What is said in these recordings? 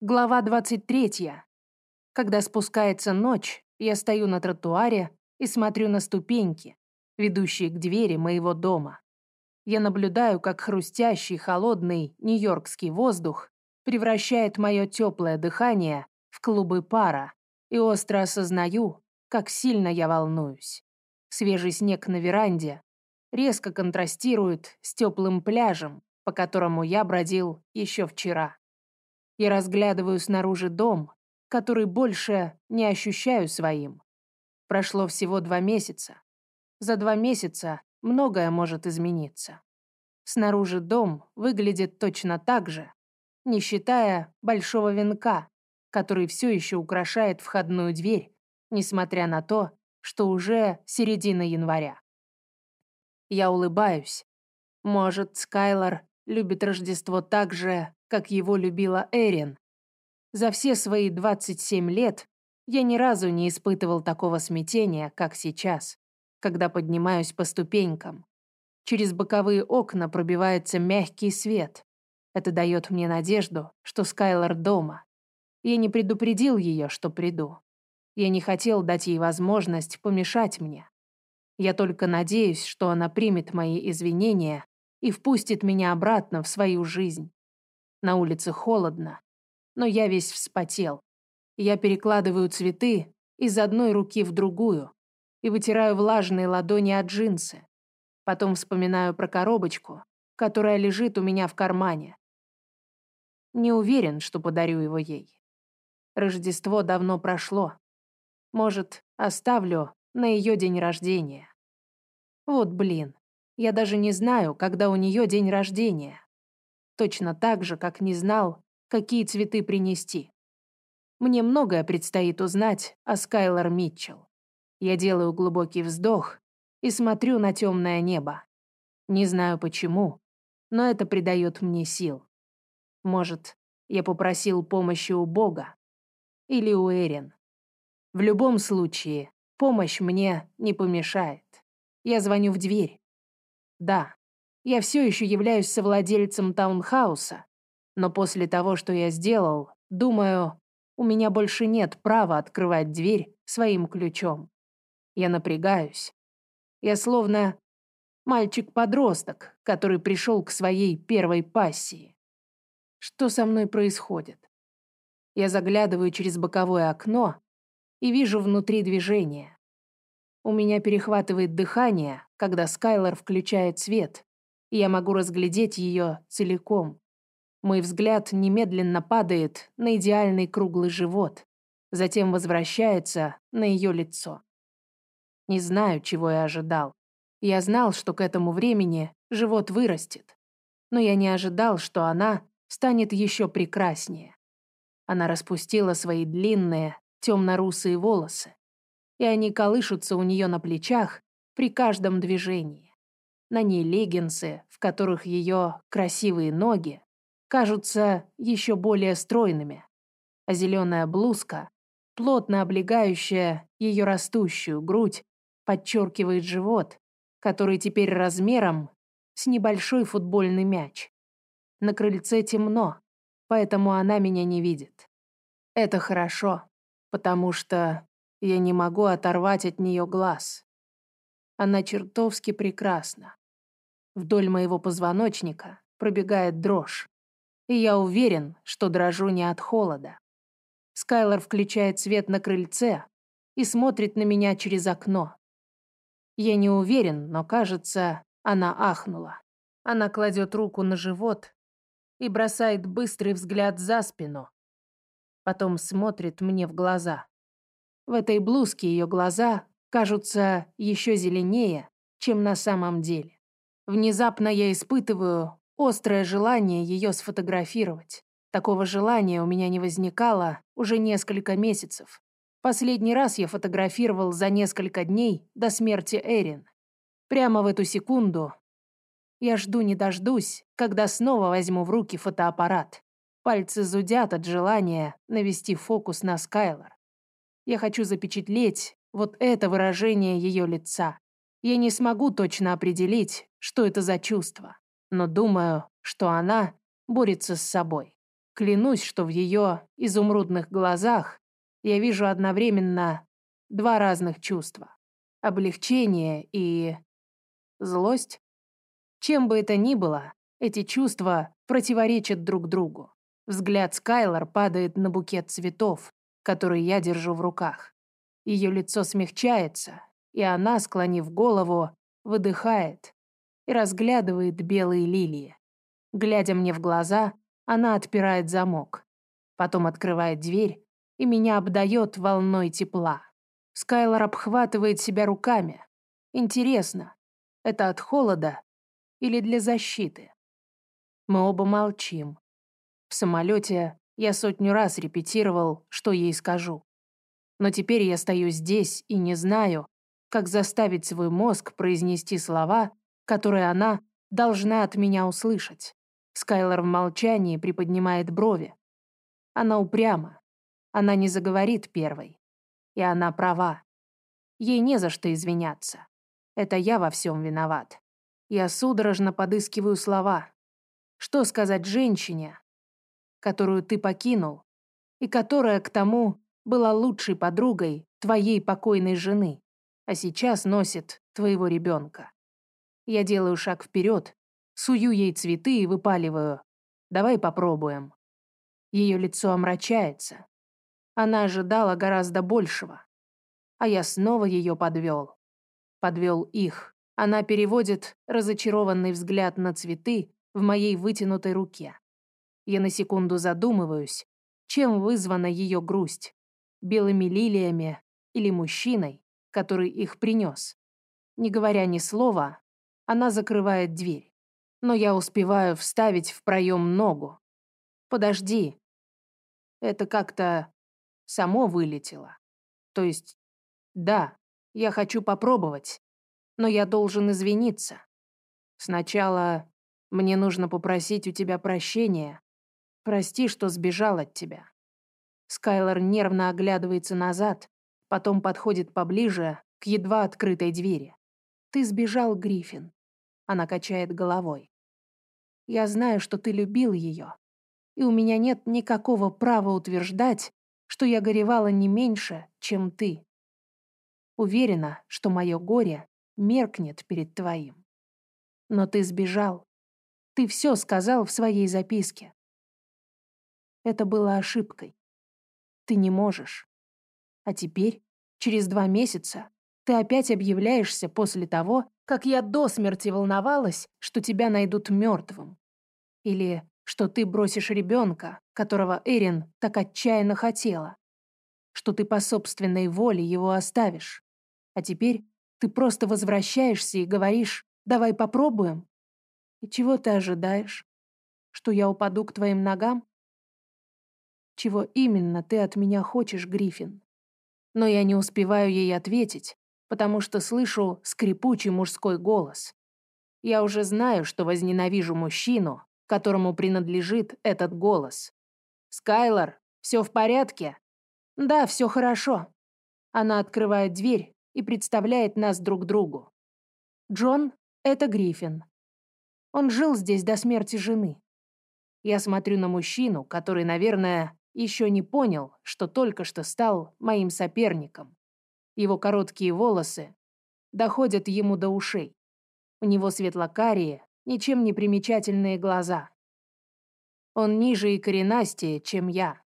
Глава 23. Когда спускается ночь, я стою на тротуаре и смотрю на ступеньки, ведущие к двери моего дома. Я наблюдаю, как хрустящий, холодный нью-йоркский воздух превращает мое теплое дыхание в клубы пара и остро осознаю, как сильно я волнуюсь. Свежий снег на веранде резко контрастирует с теплым пляжем, по которому я бродил еще вчера. Я разглядываю снаружи дом, который больше не ощущаю своим. Прошло всего два месяца. За два месяца многое может измениться. Снаружи дом выглядит точно так же, не считая большого венка, который все еще украшает входную дверь, несмотря на то, что уже середина января. Я улыбаюсь. Может, Скайлор любит Рождество так же, как его любила Эрин. За все свои 27 лет я ни разу не испытывал такого смятения, как сейчас, когда поднимаюсь по ступенькам. Через боковые окна пробивается мягкий свет. Это дает мне надежду, что Скайлор дома. Я не предупредил ее, что приду. Я не хотел дать ей возможность помешать мне. Я только надеюсь, что она примет мои извинения и впустит меня обратно в свою жизнь. На улице холодно, но я весь вспотел. Я перекладываю цветы из одной руки в другую и вытираю влажные ладони от джинсы. Потом вспоминаю про коробочку, которая лежит у меня в кармане. Не уверен, что подарю его ей. Рождество давно прошло. Может, оставлю на ее день рождения. Вот блин, я даже не знаю, когда у нее день рождения. Точно так же, как не знал, какие цветы принести. Мне многое предстоит узнать о Скайлор Митчелл. Я делаю глубокий вздох и смотрю на темное небо. Не знаю почему, но это придает мне сил. Может, я попросил помощи у Бога или у Эрин. В любом случае, помощь мне не помешает. Я звоню в дверь. Да, я все еще являюсь совладельцем таунхауса, но после того, что я сделал, думаю, у меня больше нет права открывать дверь своим ключом. Я напрягаюсь. Я словно мальчик-подросток, который пришел к своей первой пассии. Что со мной происходит? Я заглядываю через боковое окно и вижу внутри движение. У меня перехватывает дыхание, когда Скайлор включает свет, и я могу разглядеть ее целиком. Мой взгляд немедленно падает на идеальный круглый живот, затем возвращается на ее лицо. Не знаю, чего я ожидал. Я знал, что к этому времени живот вырастет, но я не ожидал, что она станет еще прекраснее. Она распустила свои длинные, темно-русые волосы, и они колышутся у нее на плечах при каждом движении. На ней леггинсы, в которых ее красивые ноги кажутся еще более стройными, а зеленая блузка, плотно облегающая ее растущую грудь, подчеркивает живот, который теперь размером с небольшой футбольный мяч. На крыльце темно, поэтому она меня не видит. Это хорошо, потому что я не могу оторвать от нее глаз. Она чертовски прекрасна. Вдоль моего позвоночника пробегает дрожь. И я уверен, что дрожу не от холода. Скайлор включает свет на крыльце и смотрит на меня через окно. Я не уверен, но кажется, она ахнула. Она кладет руку на живот и бросает быстрый взгляд за спину. Потом смотрит мне в глаза. В этой блузке ее глаза кажутся еще зеленее, чем на самом деле. Внезапно я испытываю острое желание ее сфотографировать. Такого желания у меня не возникало уже несколько месяцев. Последний раз я фотографировал за несколько дней до смерти Эрин. Прямо в эту секунду я жду не дождусь, когда снова возьму в руки фотоаппарат. Пальцы зудят от желания навести фокус на Скайлор. Я хочу запечатлеть вот это выражение ее лица. Я не смогу точно определить, что это за чувство, но думаю, что она борется с собой. Клянусь, что в ее изумрудных глазах я вижу одновременно два разных чувства. Облегчение и... злость. Чем бы это ни было, эти чувства противоречат друг другу. Взгляд Скайлор падает на букет цветов, который я держу в руках. Ее лицо смягчается, и она, склонив голову, выдыхает и разглядывает белые лилии. Глядя мне в глаза, она отпирает замок. Потом открывает дверь, и меня обдает волной тепла. Скайлор обхватывает себя руками. Интересно, это от холода или для защиты? Мы оба молчим. В самолете я сотню раз репетировал, что ей скажу. Но теперь я стою здесь и не знаю, как заставить свой мозг произнести слова, которые она должна от меня услышать. Скайлор в молчании приподнимает брови. Она упряма. Она не заговорит первой. И она права. Ей не за что извиняться. Это я во всем виноват. Я судорожно подыскиваю слова. Что сказать женщине, которую ты покинул, и которая к тому была лучшей подругой твоей покойной жены, а сейчас носит твоего ребенка? Я делаю шаг вперед, Сую ей цветы и выпаливаю. Давай попробуем. Ее лицо омрачается. Она ожидала гораздо большего. А я снова ее подвел. Подвел их. Она переводит разочарованный взгляд на цветы в моей вытянутой руке. Я на секунду задумываюсь, чем вызвана ее грусть. Белыми лилиями или мужчиной, который их принес. Не говоря ни слова, она закрывает дверь но я успеваю вставить в проем ногу. Подожди. Это как-то само вылетело. То есть, да, я хочу попробовать, но я должен извиниться. Сначала мне нужно попросить у тебя прощения. Прости, что сбежал от тебя. Скайлор нервно оглядывается назад, потом подходит поближе к едва открытой двери. Ты сбежал, Гриффин. Она качает головой. Я знаю, что ты любил ее. И у меня нет никакого права утверждать, что я горевала не меньше, чем ты. Уверена, что мое горе меркнет перед твоим. Но ты сбежал. Ты все сказал в своей записке. Это было ошибкой. Ты не можешь. А теперь, через два месяца, ты опять объявляешься после того, как я до смерти волновалась, что тебя найдут мертвым. Или что ты бросишь ребенка, которого Эрин так отчаянно хотела. Что ты по собственной воле его оставишь. А теперь ты просто возвращаешься и говоришь «давай попробуем». И чего ты ожидаешь? Что я упаду к твоим ногам? Чего именно ты от меня хочешь, Гриффин? Но я не успеваю ей ответить, потому что слышу скрипучий мужской голос. Я уже знаю, что возненавижу мужчину, которому принадлежит этот голос. «Скайлор, все в порядке?» «Да, все хорошо». Она открывает дверь и представляет нас друг другу. Джон — это Гриффин. Он жил здесь до смерти жены. Я смотрю на мужчину, который, наверное, еще не понял, что только что стал моим соперником. Его короткие волосы доходят ему до ушей. У него светлокарие, ничем не примечательные глаза. Он ниже и коренастее, чем я.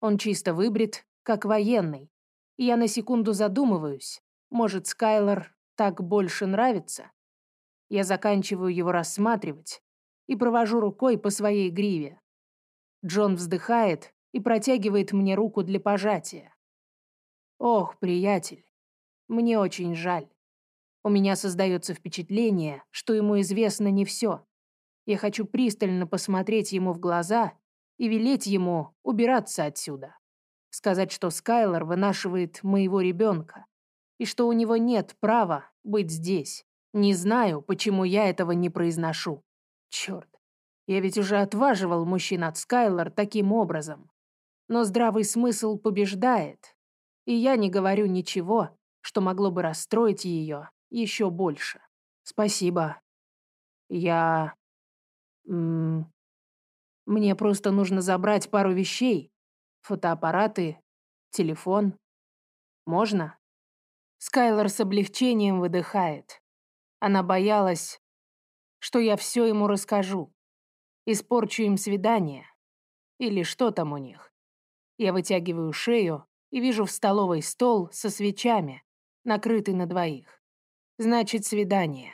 Он чисто выбрит, как военный. И я на секунду задумываюсь, может, Скайлор так больше нравится? Я заканчиваю его рассматривать и провожу рукой по своей гриве. Джон вздыхает и протягивает мне руку для пожатия. Ох, приятель, мне очень жаль. У меня создается впечатление, что ему известно не все. Я хочу пристально посмотреть ему в глаза и велеть ему убираться отсюда. Сказать, что Скайлор вынашивает моего ребенка, и что у него нет права быть здесь. Не знаю, почему я этого не произношу. Черт, я ведь уже отваживал мужчин от Скайлор таким образом. Но здравый смысл побеждает, и я не говорю ничего, что могло бы расстроить ее еще больше. Спасибо. Я... М Мне просто нужно забрать пару вещей. Фотоаппараты, телефон. Можно?» Скайлор с облегчением выдыхает. Она боялась, что я все ему расскажу. Испорчу им свидание. Или что там у них. Я вытягиваю шею и вижу в столовой стол со свечами, накрытый на двоих. Значит, свидание.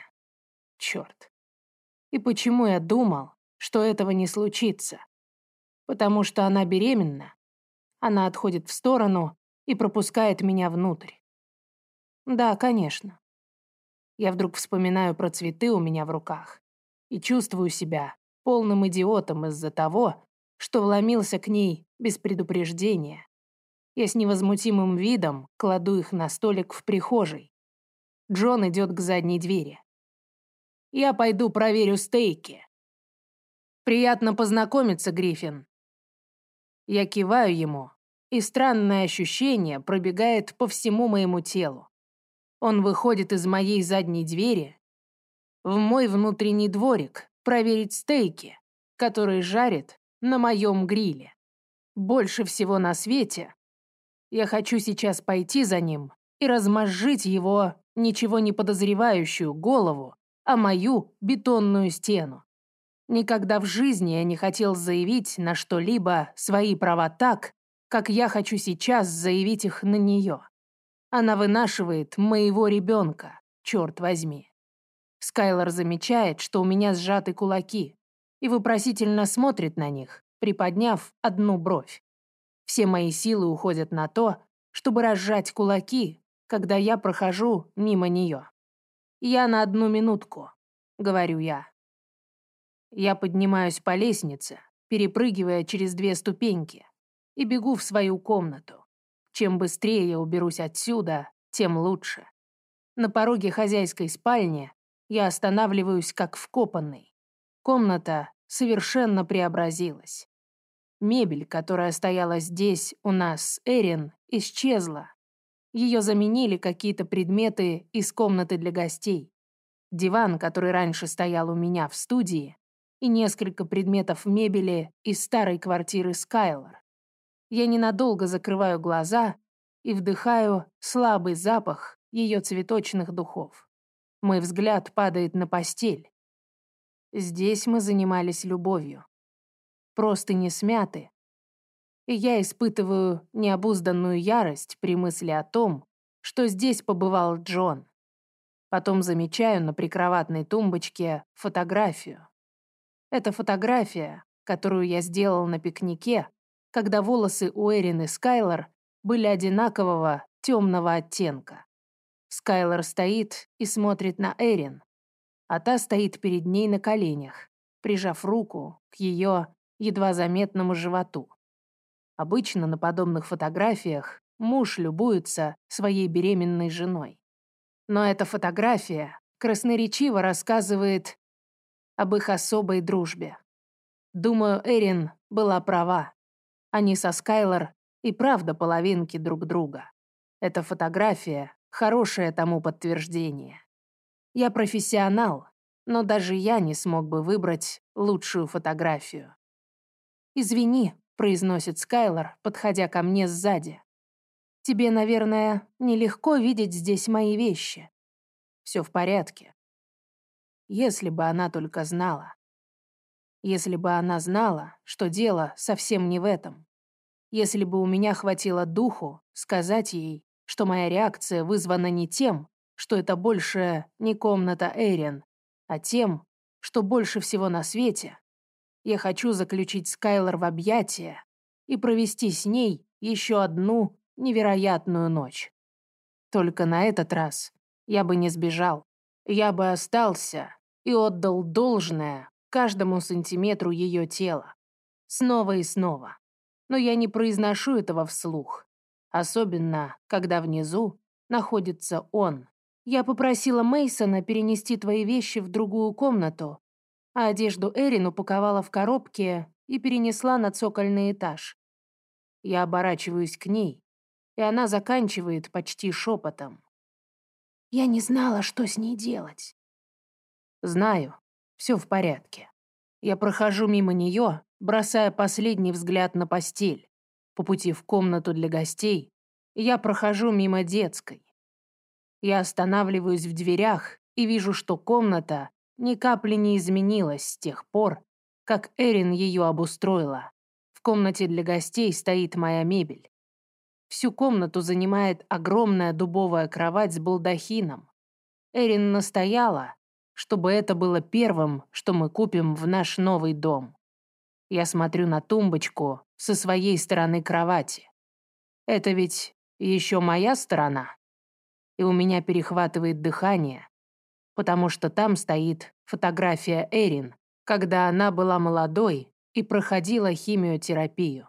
Черт. И почему я думал, что этого не случится? Потому что она беременна. Она отходит в сторону и пропускает меня внутрь. Да, конечно. Я вдруг вспоминаю про цветы у меня в руках и чувствую себя полным идиотом из-за того, что вломился к ней без предупреждения. Я с невозмутимым видом кладу их на столик в прихожей. Джон идет к задней двери. «Я пойду проверю стейки». «Приятно познакомиться, Гриффин». Я киваю ему, и странное ощущение пробегает по всему моему телу. Он выходит из моей задней двери в мой внутренний дворик проверить стейки, которые жарит на моем гриле. Больше всего на свете я хочу сейчас пойти за ним и размозжить его ничего не подозревающую голову, а мою бетонную стену. Никогда в жизни я не хотел заявить на что-либо свои права так, как я хочу сейчас заявить их на нее. Она вынашивает моего ребенка, черт возьми. Скайлор замечает, что у меня сжаты кулаки, и вопросительно смотрит на них, приподняв одну бровь. Все мои силы уходят на то, чтобы разжать кулаки, когда я прохожу мимо нее. «Я на одну минутку», — говорю я. Я поднимаюсь по лестнице, перепрыгивая через две ступеньки, и бегу в свою комнату. Чем быстрее я уберусь отсюда, тем лучше. На пороге хозяйской спальни я останавливаюсь как вкопанный. Комната совершенно преобразилась. Мебель, которая стояла здесь у нас Эрин, исчезла. Ее заменили какие-то предметы из комнаты для гостей. Диван, который раньше стоял у меня в студии, и несколько предметов мебели из старой квартиры Скайлор. Я ненадолго закрываю глаза и вдыхаю слабый запах ее цветочных духов. Мой взгляд падает на постель. Здесь мы занимались любовью. Просто не смяты. И я испытываю необузданную ярость при мысли о том, что здесь побывал Джон. Потом замечаю на прикроватной тумбочке фотографию. Это фотография, которую я сделал на пикнике когда волосы у Эрин и Скайлор были одинакового темного оттенка. Скайлор стоит и смотрит на Эрин, а та стоит перед ней на коленях, прижав руку к ее едва заметному животу. Обычно на подобных фотографиях муж любуется своей беременной женой. Но эта фотография красноречиво рассказывает об их особой дружбе. Думаю, Эрин была права. Они со Скайлор и правда половинки друг друга. Эта фотография — хорошее тому подтверждение. Я профессионал, но даже я не смог бы выбрать лучшую фотографию. «Извини», — произносит Скайлор, подходя ко мне сзади. «Тебе, наверное, нелегко видеть здесь мои вещи. Все в порядке. Если бы она только знала. Если бы она знала, что дело совсем не в этом. Если бы у меня хватило духу сказать ей, что моя реакция вызвана не тем, что это больше не комната Эрин, а тем, что больше всего на свете. Я хочу заключить Скайлор в объятия и провести с ней еще одну невероятную ночь. Только на этот раз я бы не сбежал. Я бы остался и отдал должное каждому сантиметру ее тела. Снова и снова. Но я не произношу этого вслух. Особенно, когда внизу находится он. Я попросила Мейсона перенести твои вещи в другую комнату, а одежду Эрин упаковала в коробке и перенесла на цокольный этаж. Я оборачиваюсь к ней, и она заканчивает почти шепотом. Я не знала, что с ней делать. Знаю, все в порядке. Я прохожу мимо нее, бросая последний взгляд на постель. По пути в комнату для гостей я прохожу мимо детской. Я останавливаюсь в дверях и вижу, что комната ни капли не изменилась с тех пор, как Эрин ее обустроила. В комнате для гостей стоит моя мебель. Всю комнату занимает огромная дубовая кровать с балдахином. Эрин настояла, чтобы это было первым, что мы купим в наш новый дом. Я смотрю на тумбочку со своей стороны кровати. Это ведь еще моя сторона. И у меня перехватывает дыхание, потому что там стоит фотография Эрин, когда она была молодой и проходила химиотерапию.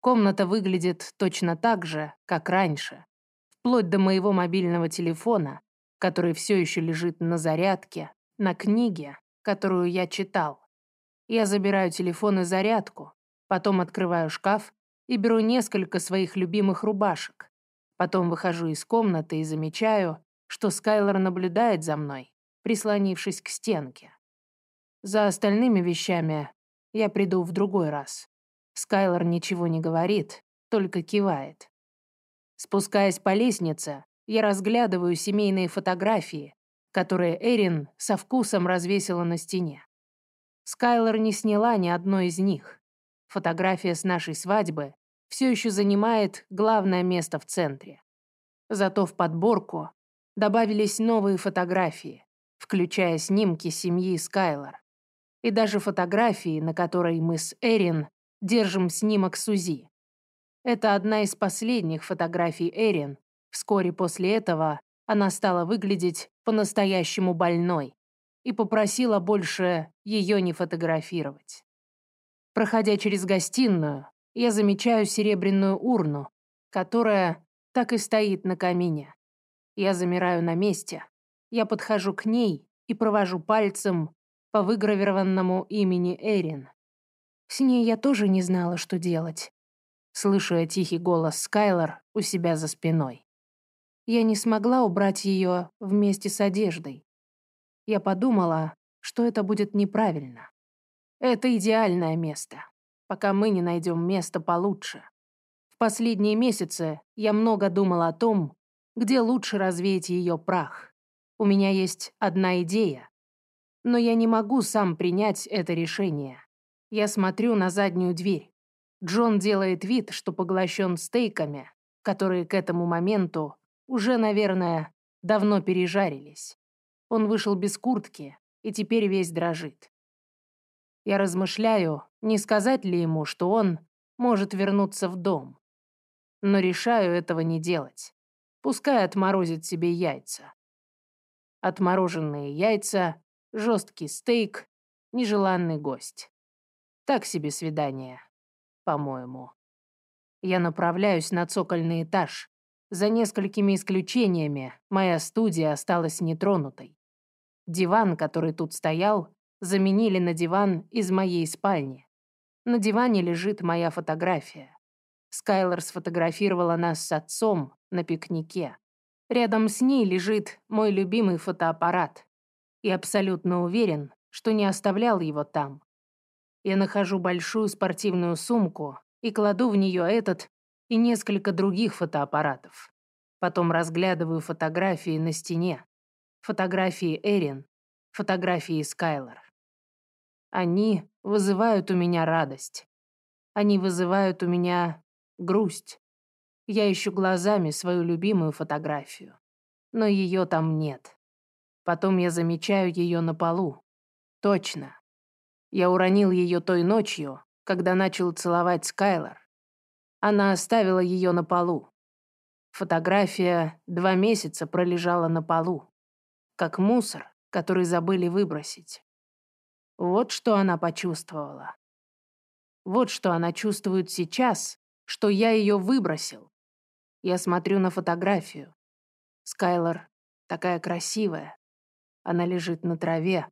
Комната выглядит точно так же, как раньше, вплоть до моего мобильного телефона, который все еще лежит на зарядке, на книге, которую я читал. Я забираю телефон и зарядку, потом открываю шкаф и беру несколько своих любимых рубашек. Потом выхожу из комнаты и замечаю, что Скайлор наблюдает за мной, прислонившись к стенке. За остальными вещами я приду в другой раз. Скайлор ничего не говорит, только кивает. Спускаясь по лестнице, я разглядываю семейные фотографии, которые Эрин со вкусом развесила на стене. Скайлор не сняла ни одной из них. Фотография с нашей свадьбы все еще занимает главное место в центре. Зато в подборку добавились новые фотографии, включая снимки семьи Скайлор. И даже фотографии, на которой мы с Эрин держим снимок Сузи. Это одна из последних фотографий Эрин. Вскоре после этого она стала выглядеть по-настоящему больной и попросила больше ее не фотографировать. Проходя через гостиную, я замечаю серебряную урну, которая так и стоит на камине. Я замираю на месте. Я подхожу к ней и провожу пальцем по выгравированному имени Эрин. С ней я тоже не знала, что делать. Слышу я тихий голос Скайлор у себя за спиной. Я не смогла убрать ее вместе с одеждой. Я подумала, что это будет неправильно. Это идеальное место, пока мы не найдем место получше. В последние месяцы я много думала о том, где лучше развеять ее прах. У меня есть одна идея, но я не могу сам принять это решение. Я смотрю на заднюю дверь. Джон делает вид, что поглощен стейками, которые к этому моменту уже, наверное, давно пережарились. Он вышел без куртки и теперь весь дрожит. Я размышляю, не сказать ли ему, что он может вернуться в дом. Но решаю этого не делать. Пускай отморозит себе яйца. Отмороженные яйца, жесткий стейк, нежеланный гость. Так себе свидание, по-моему. Я направляюсь на цокольный этаж. За несколькими исключениями моя студия осталась нетронутой. Диван, который тут стоял, заменили на диван из моей спальни. На диване лежит моя фотография. Скайлор сфотографировала нас с отцом на пикнике. Рядом с ней лежит мой любимый фотоаппарат. И абсолютно уверен, что не оставлял его там. Я нахожу большую спортивную сумку и кладу в нее этот и несколько других фотоаппаратов. Потом разглядываю фотографии на стене. Фотографии Эрин, фотографии Скайлор. Они вызывают у меня радость. Они вызывают у меня грусть. Я ищу глазами свою любимую фотографию. Но ее там нет. Потом я замечаю ее на полу. Точно. Я уронил ее той ночью, когда начал целовать Скайлор. Она оставила ее на полу. Фотография два месяца пролежала на полу, как мусор, который забыли выбросить. Вот что она почувствовала. Вот что она чувствует сейчас, что я ее выбросил. Я смотрю на фотографию. Скайлор такая красивая. Она лежит на траве,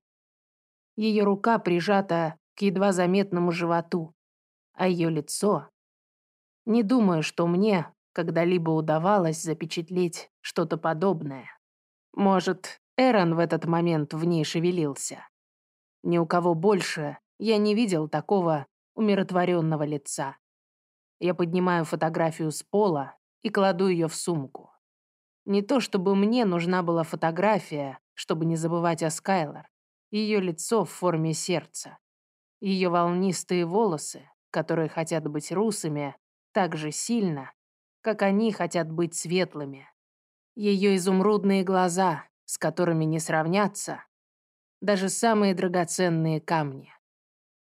ее рука прижата к едва заметному животу, а ее лицо... Не думаю, что мне когда-либо удавалось запечатлеть что-то подобное. Может, Эрон в этот момент в ней шевелился. Ни у кого больше я не видел такого умиротворенного лица. Я поднимаю фотографию с пола и кладу ее в сумку. Не то чтобы мне нужна была фотография, чтобы не забывать о Скайлор. Ее лицо в форме сердца. Ее волнистые волосы, которые хотят быть русыми, так же сильно, как они хотят быть светлыми. Ее изумрудные глаза, с которыми не сравнятся даже самые драгоценные камни.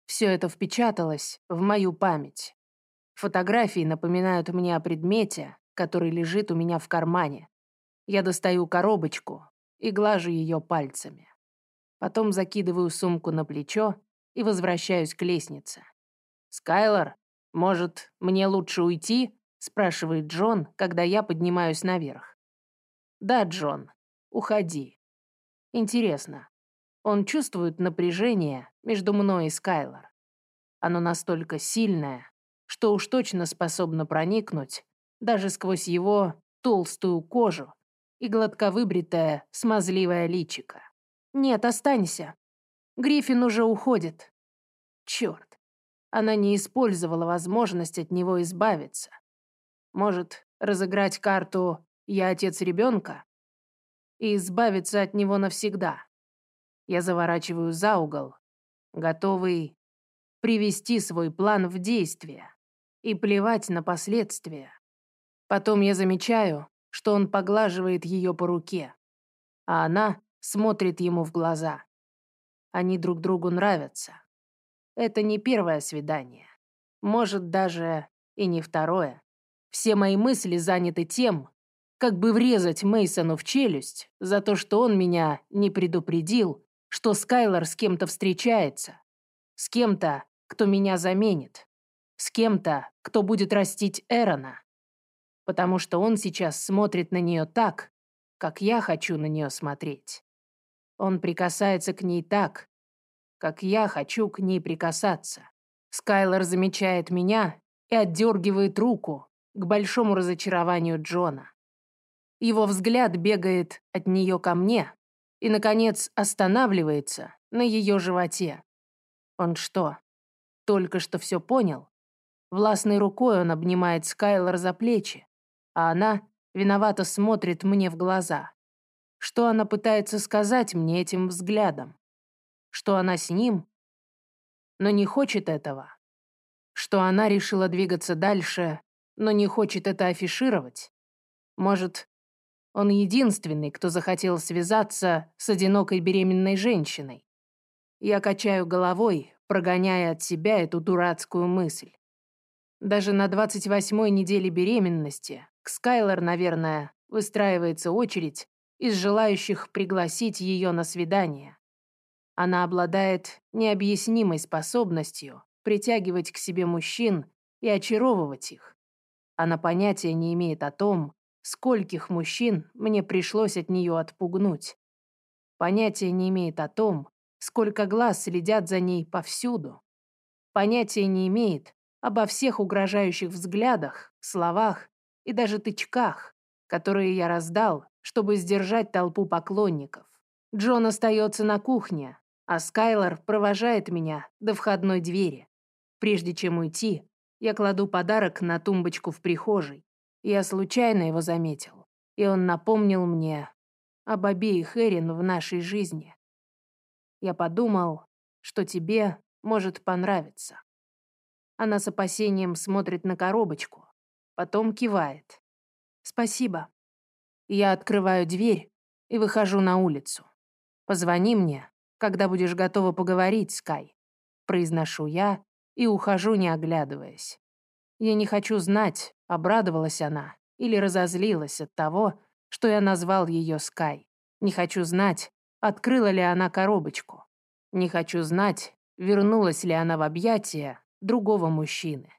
Все это впечаталось в мою память. Фотографии напоминают мне о предмете, который лежит у меня в кармане. Я достаю коробочку и глажу ее пальцами. Потом закидываю сумку на плечо и возвращаюсь к лестнице. «Скайлор, может, мне лучше уйти?» — спрашивает Джон, когда я поднимаюсь наверх. «Да, Джон, уходи. Интересно, он чувствует напряжение между мной и Скайлор. Оно настолько сильное, что уж точно способно проникнуть даже сквозь его толстую кожу и гладко выбритое смазливое личико. «Нет, останься. Гриффин уже уходит». Черт, она не использовала возможность от него избавиться. Может, разыграть карту «Я отец ребенка» и избавиться от него навсегда. Я заворачиваю за угол, готовый привести свой план в действие и плевать на последствия. Потом я замечаю, что он поглаживает ее по руке, а она смотрит ему в глаза. Они друг другу нравятся. Это не первое свидание. Может, даже и не второе. Все мои мысли заняты тем, как бы врезать Мейсону в челюсть за то, что он меня не предупредил что Скайлор с кем-то встречается. С кем-то, кто меня заменит. С кем-то, кто будет растить Эрона. Потому что он сейчас смотрит на нее так, как я хочу на нее смотреть. Он прикасается к ней так, как я хочу к ней прикасаться. Скайлор замечает меня и отдергивает руку к большому разочарованию Джона. Его взгляд бегает от нее ко мне, и, наконец, останавливается на ее животе. Он что, только что все понял? Властной рукой он обнимает Скайлор за плечи, а она виновато смотрит мне в глаза. Что она пытается сказать мне этим взглядом? Что она с ним, но не хочет этого? Что она решила двигаться дальше, но не хочет это афишировать? Может, он единственный, кто захотел связаться с одинокой беременной женщиной. Я качаю головой, прогоняя от себя эту дурацкую мысль. Даже на 28-й неделе беременности к Скайлор, наверное, выстраивается очередь из желающих пригласить ее на свидание. Она обладает необъяснимой способностью притягивать к себе мужчин и очаровывать их. Она понятия не имеет о том, Скольких мужчин мне пришлось от нее отпугнуть. Понятия не имеет о том, сколько глаз следят за ней повсюду. Понятия не имеет обо всех угрожающих взглядах, словах и даже тычках, которые я раздал, чтобы сдержать толпу поклонников. Джон остается на кухне, а Скайлор провожает меня до входной двери. Прежде чем уйти, я кладу подарок на тумбочку в прихожей. Я случайно его заметил, и он напомнил мне об обеих Эрин в нашей жизни. Я подумал, что тебе может понравиться. Она с опасением смотрит на коробочку, потом кивает. «Спасибо». Я открываю дверь и выхожу на улицу. «Позвони мне, когда будешь готова поговорить, Скай», произношу я и ухожу, не оглядываясь. Я не хочу знать, обрадовалась она или разозлилась от того, что я назвал ее Скай. Не хочу знать, открыла ли она коробочку. Не хочу знать, вернулась ли она в объятия другого мужчины.